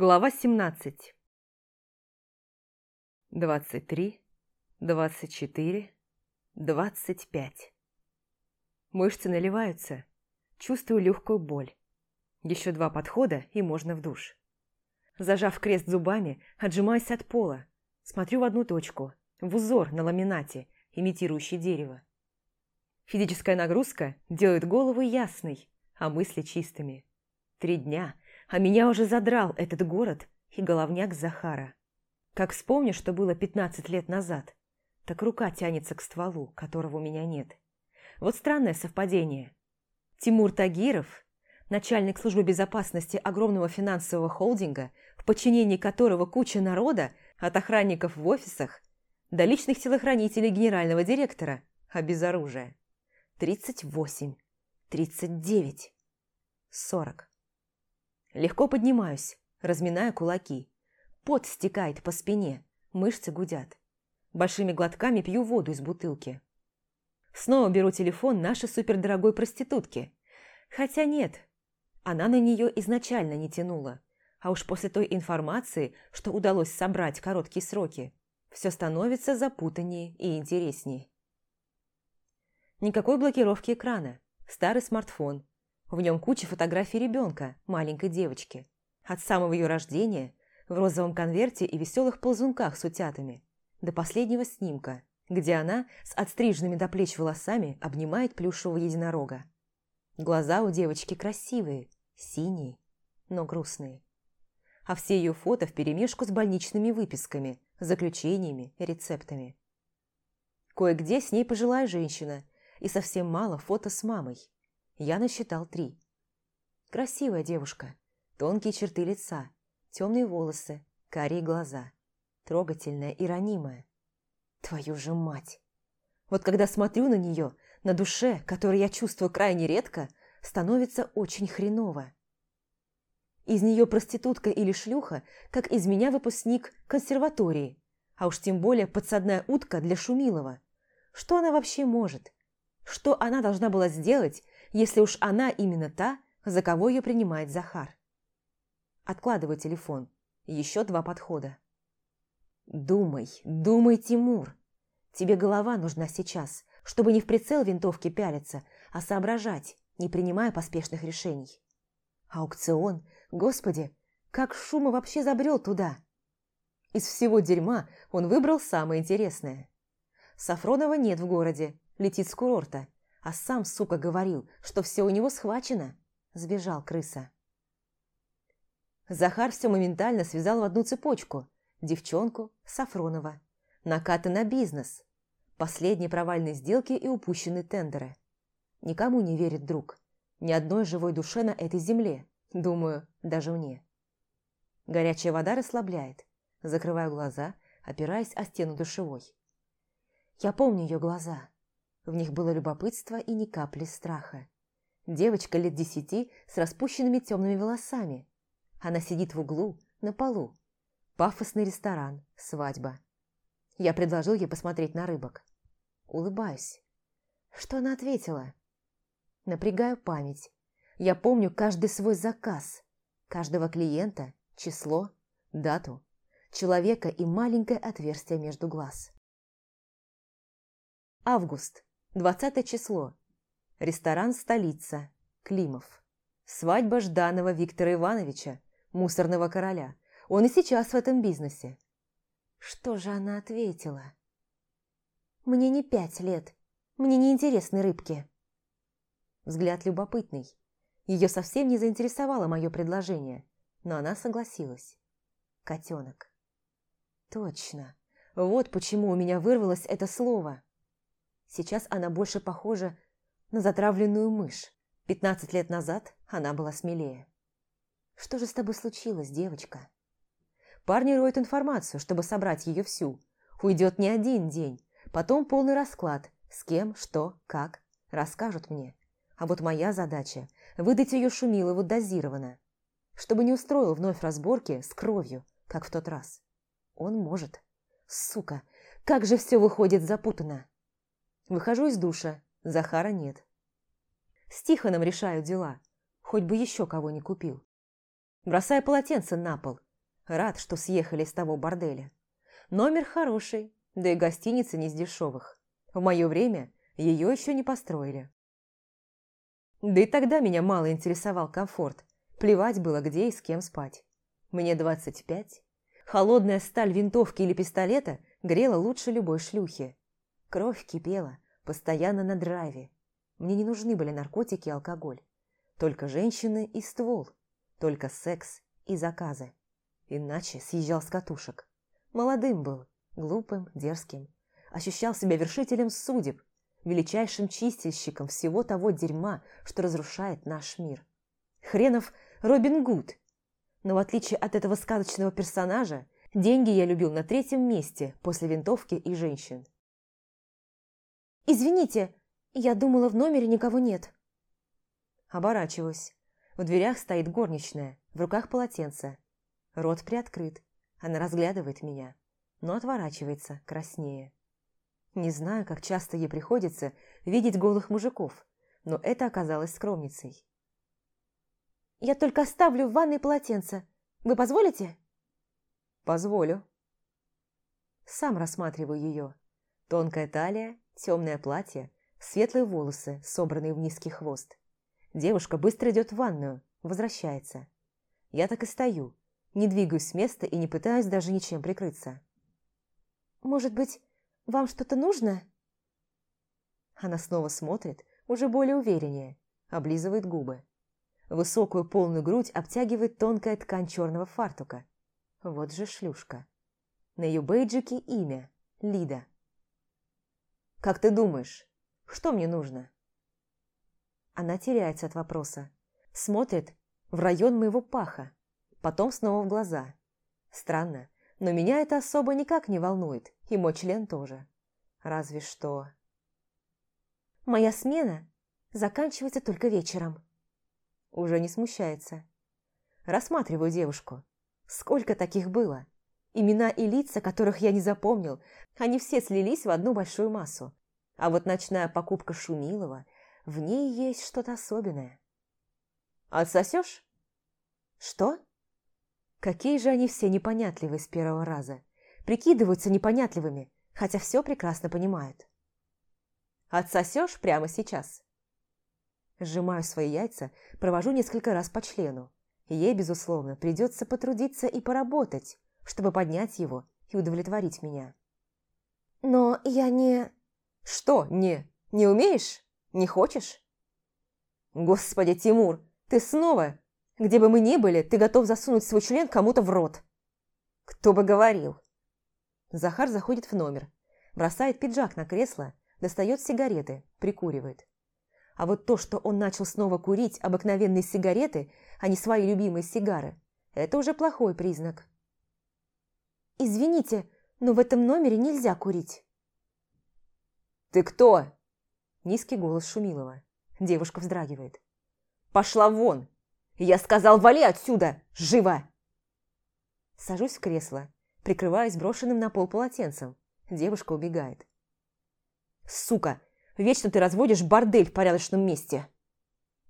Глава 17 23, 24, 25 Мышцы наливаются, чувствую легкую боль. Еще два подхода, и можно в душ. Зажав крест зубами, отжимаюсь от пола, смотрю в одну точку, в узор на ламинате, имитирующий дерево. Физическая нагрузка делает голову ясной, а мысли чистыми. Три дня, а меня уже задрал этот город и головняк Захара. Как вспомню, что было 15 лет назад, так рука тянется к стволу, которого у меня нет. Вот странное совпадение. Тимур Тагиров, начальник службы безопасности огромного финансового холдинга, в подчинении которого куча народа, от охранников в офисах до личных телохранителей генерального директора, а без оружия. 38, 39, 40. Легко поднимаюсь, разминая кулаки. Пот стекает по спине, мышцы гудят. Большими глотками пью воду из бутылки. Снова беру телефон нашей супердорогой проститутки. Хотя нет, она на нее изначально не тянула. А уж после той информации, что удалось собрать короткие сроки, все становится запутаннее и интереснее. Никакой блокировки экрана. Старый смартфон. В нем куча фотографий ребенка, маленькой девочки. От самого ее рождения, в розовом конверте и веселых ползунках с утятами, до последнего снимка, где она с отстриженными до плеч волосами обнимает плюшевого единорога. Глаза у девочки красивые, синие, но грустные. А все ее фото вперемешку с больничными выписками, заключениями, рецептами. Кое-где с ней пожилая женщина – и совсем мало фото с мамой. Я насчитал три. Красивая девушка, тонкие черты лица, темные волосы, карие глаза, трогательная и ранимая. Твою же мать! Вот когда смотрю на нее, на душе, которую я чувствую крайне редко, становится очень хреново. Из нее проститутка или шлюха, как из меня выпускник консерватории, а уж тем более подсадная утка для Шумилова. Что она вообще может? Что она должна была сделать, если уж она именно та, за кого ее принимает Захар? Откладываю телефон. Еще два подхода. Думай, думай, Тимур. Тебе голова нужна сейчас, чтобы не в прицел винтовки пялиться, а соображать, не принимая поспешных решений. Аукцион, господи, как Шума вообще забрел туда? Из всего дерьма он выбрал самое интересное. Сафронова нет в городе, летит с курорта, а сам, сука, говорил, что все у него схвачено. Сбежал крыса. Захар все моментально связал в одну цепочку. Девчонку, Сафронова. Накаты на бизнес. Последние провальные сделки и упущенные тендеры. Никому не верит друг. Ни одной живой душе на этой земле. Думаю, даже мне. Горячая вода расслабляет. Закрываю глаза, опираясь о стену душевой. Я помню ее глаза. В них было любопытство и ни капли страха. Девочка лет десяти с распущенными темными волосами. Она сидит в углу, на полу. Пафосный ресторан, свадьба. Я предложил ей посмотреть на рыбок. Улыбаюсь. Что она ответила? Напрягаю память. Я помню каждый свой заказ, каждого клиента, число, дату, человека и маленькое отверстие между глаз. Август. Двадцатое число. Ресторан «Столица». Климов. Свадьба Жданова Виктора Ивановича, мусорного короля. Он и сейчас в этом бизнесе. Что же она ответила? «Мне не пять лет. Мне не интересны рыбки». Взгляд любопытный. Ее совсем не заинтересовало мое предложение, но она согласилась. Котенок. Точно. Вот почему у меня вырвалось это слово. Сейчас она больше похожа на затравленную мышь. Пятнадцать лет назад она была смелее. «Что же с тобой случилось, девочка?» Парни роют информацию, чтобы собрать ее всю. Уйдет не один день. Потом полный расклад. С кем, что, как. Расскажут мне. А вот моя задача – выдать ее Шумилову дозированно. Чтобы не устроил вновь разборки с кровью, как в тот раз. Он может. Сука, как же все выходит запутанно. Выхожу из душа, Захара нет. С Тихоном решаю дела, хоть бы еще кого не купил. Бросаю полотенце на пол, Рад, что съехали с того борделя. Номер хороший, да и гостиница не из дешевых. В мое время ее еще не построили. Да и тогда меня мало интересовал комфорт. Плевать было, где и с кем спать. Мне 25. Холодная сталь винтовки или пистолета грела лучше любой шлюхи. Кровь кипела, постоянно на драйве. Мне не нужны были наркотики и алкоголь. Только женщины и ствол. Только секс и заказы. Иначе съезжал с катушек. Молодым был, глупым, дерзким. Ощущал себя вершителем судеб, величайшим чистильщиком всего того дерьма, что разрушает наш мир. Хренов Робин Гуд. Но в отличие от этого сказочного персонажа, деньги я любил на третьем месте после винтовки и женщин. «Извините, я думала, в номере никого нет». Оборачиваюсь. В дверях стоит горничная, в руках полотенце. Рот приоткрыт. Она разглядывает меня, но отворачивается, краснее. Не знаю, как часто ей приходится видеть голых мужиков, но это оказалось скромницей. «Я только оставлю в ванной полотенце. Вы позволите?» «Позволю». Сам рассматриваю ее. Тонкая талия, темное платье, светлые волосы, собранные в низкий хвост. Девушка быстро идет в ванную, возвращается. Я так и стою, не двигаюсь с места и не пытаюсь даже ничем прикрыться. «Может быть, вам что-то нужно?» Она снова смотрит, уже более увереннее, облизывает губы. Высокую полную грудь обтягивает тонкая ткань черного фартука. Вот же шлюшка. На ее бейджике имя – Лида. «Как ты думаешь, что мне нужно?» Она теряется от вопроса. Смотрит в район моего паха, потом снова в глаза. Странно, но меня это особо никак не волнует, и мой член тоже. Разве что... Моя смена заканчивается только вечером. Уже не смущается. Рассматриваю девушку. Сколько таких было? Имена и лица, которых я не запомнил, они все слились в одну большую массу. А вот ночная покупка Шумилова, в ней есть что-то особенное. «Отсосешь?» «Что?» Какие же они все непонятливые с первого раза. Прикидываются непонятливыми, хотя все прекрасно понимают. Отсосешь прямо сейчас? Сжимаю свои яйца, провожу несколько раз по члену. Ей, безусловно, придется потрудиться и поработать, чтобы поднять его и удовлетворить меня. Но я не... Что не? Не умеешь? Не хочешь? Господи, Тимур, ты снова где бы мы ни были, ты готов засунуть свой член кому-то в рот. Кто бы говорил. Захар заходит в номер, бросает пиджак на кресло, достает сигареты, прикуривает. А вот то, что он начал снова курить обыкновенные сигареты, а не свои любимые сигары, это уже плохой признак. «Извините, но в этом номере нельзя курить». «Ты кто?» Низкий голос Шумилова. Девушка вздрагивает. «Пошла вон! «Я сказал, вали отсюда! Живо!» Сажусь в кресло, прикрываясь брошенным на пол полотенцем. Девушка убегает. «Сука! Вечно ты разводишь бордель в порядочном месте!»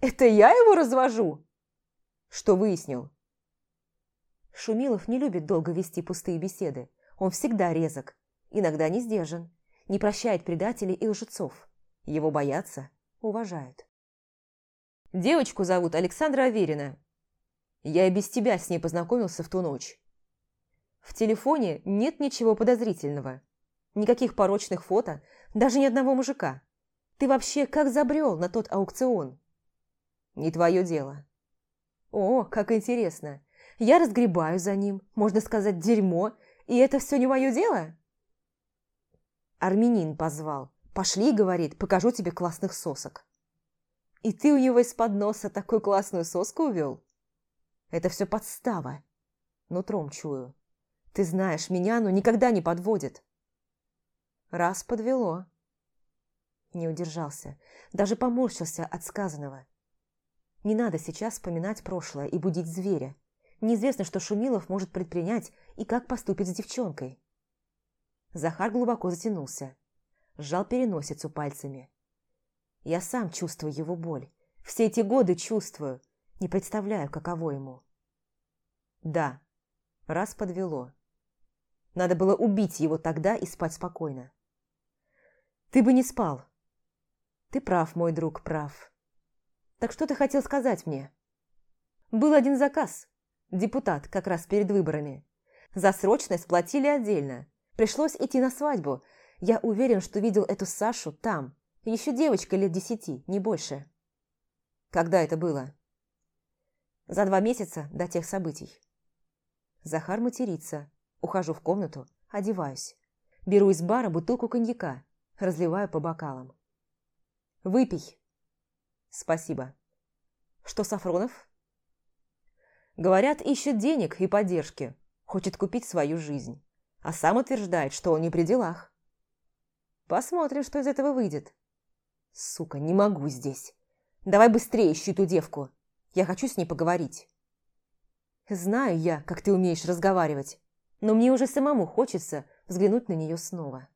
«Это я его развожу?» «Что выяснил?» Шумилов не любит долго вести пустые беседы. Он всегда резок, иногда не сдержан, не прощает предателей и лжецов. Его боятся, уважают. Девочку зовут Александра Аверина. Я и без тебя с ней познакомился в ту ночь. В телефоне нет ничего подозрительного. Никаких порочных фото, даже ни одного мужика. Ты вообще как забрел на тот аукцион? Не твое дело. О, как интересно. Я разгребаю за ним, можно сказать, дерьмо, и это все не мое дело? Армянин позвал. Пошли, говорит, покажу тебе классных сосок. И ты у него из-под носа такую классную соску увел? Это все подстава. Нутром чую. Ты знаешь, меня оно никогда не подводит. Раз подвело. Не удержался. Даже поморщился от сказанного. Не надо сейчас вспоминать прошлое и будить зверя. Неизвестно, что Шумилов может предпринять и как поступить с девчонкой. Захар глубоко затянулся. Сжал переносицу пальцами. Я сам чувствую его боль. Все эти годы чувствую. Не представляю, каково ему. Да, Раз подвело. Надо было убить его тогда и спать спокойно. Ты бы не спал. Ты прав, мой друг, прав. Так что ты хотел сказать мне? Был один заказ. Депутат, как раз перед выборами. За срочность платили отдельно. Пришлось идти на свадьбу. Я уверен, что видел эту Сашу там. Еще девочка лет десяти, не больше. Когда это было? За два месяца до тех событий. Захар матерится. Ухожу в комнату, одеваюсь. Беру из бара бутылку коньяка, разливаю по бокалам. «Выпей». «Спасибо». «Что Сафронов?» Говорят, ищет денег и поддержки, хочет купить свою жизнь, а сам утверждает, что он не при делах. Посмотрим, что из этого выйдет. Сука, не могу здесь. Давай быстрее ищи ту девку. Я хочу с ней поговорить. Знаю я, как ты умеешь разговаривать, но мне уже самому хочется взглянуть на нее снова.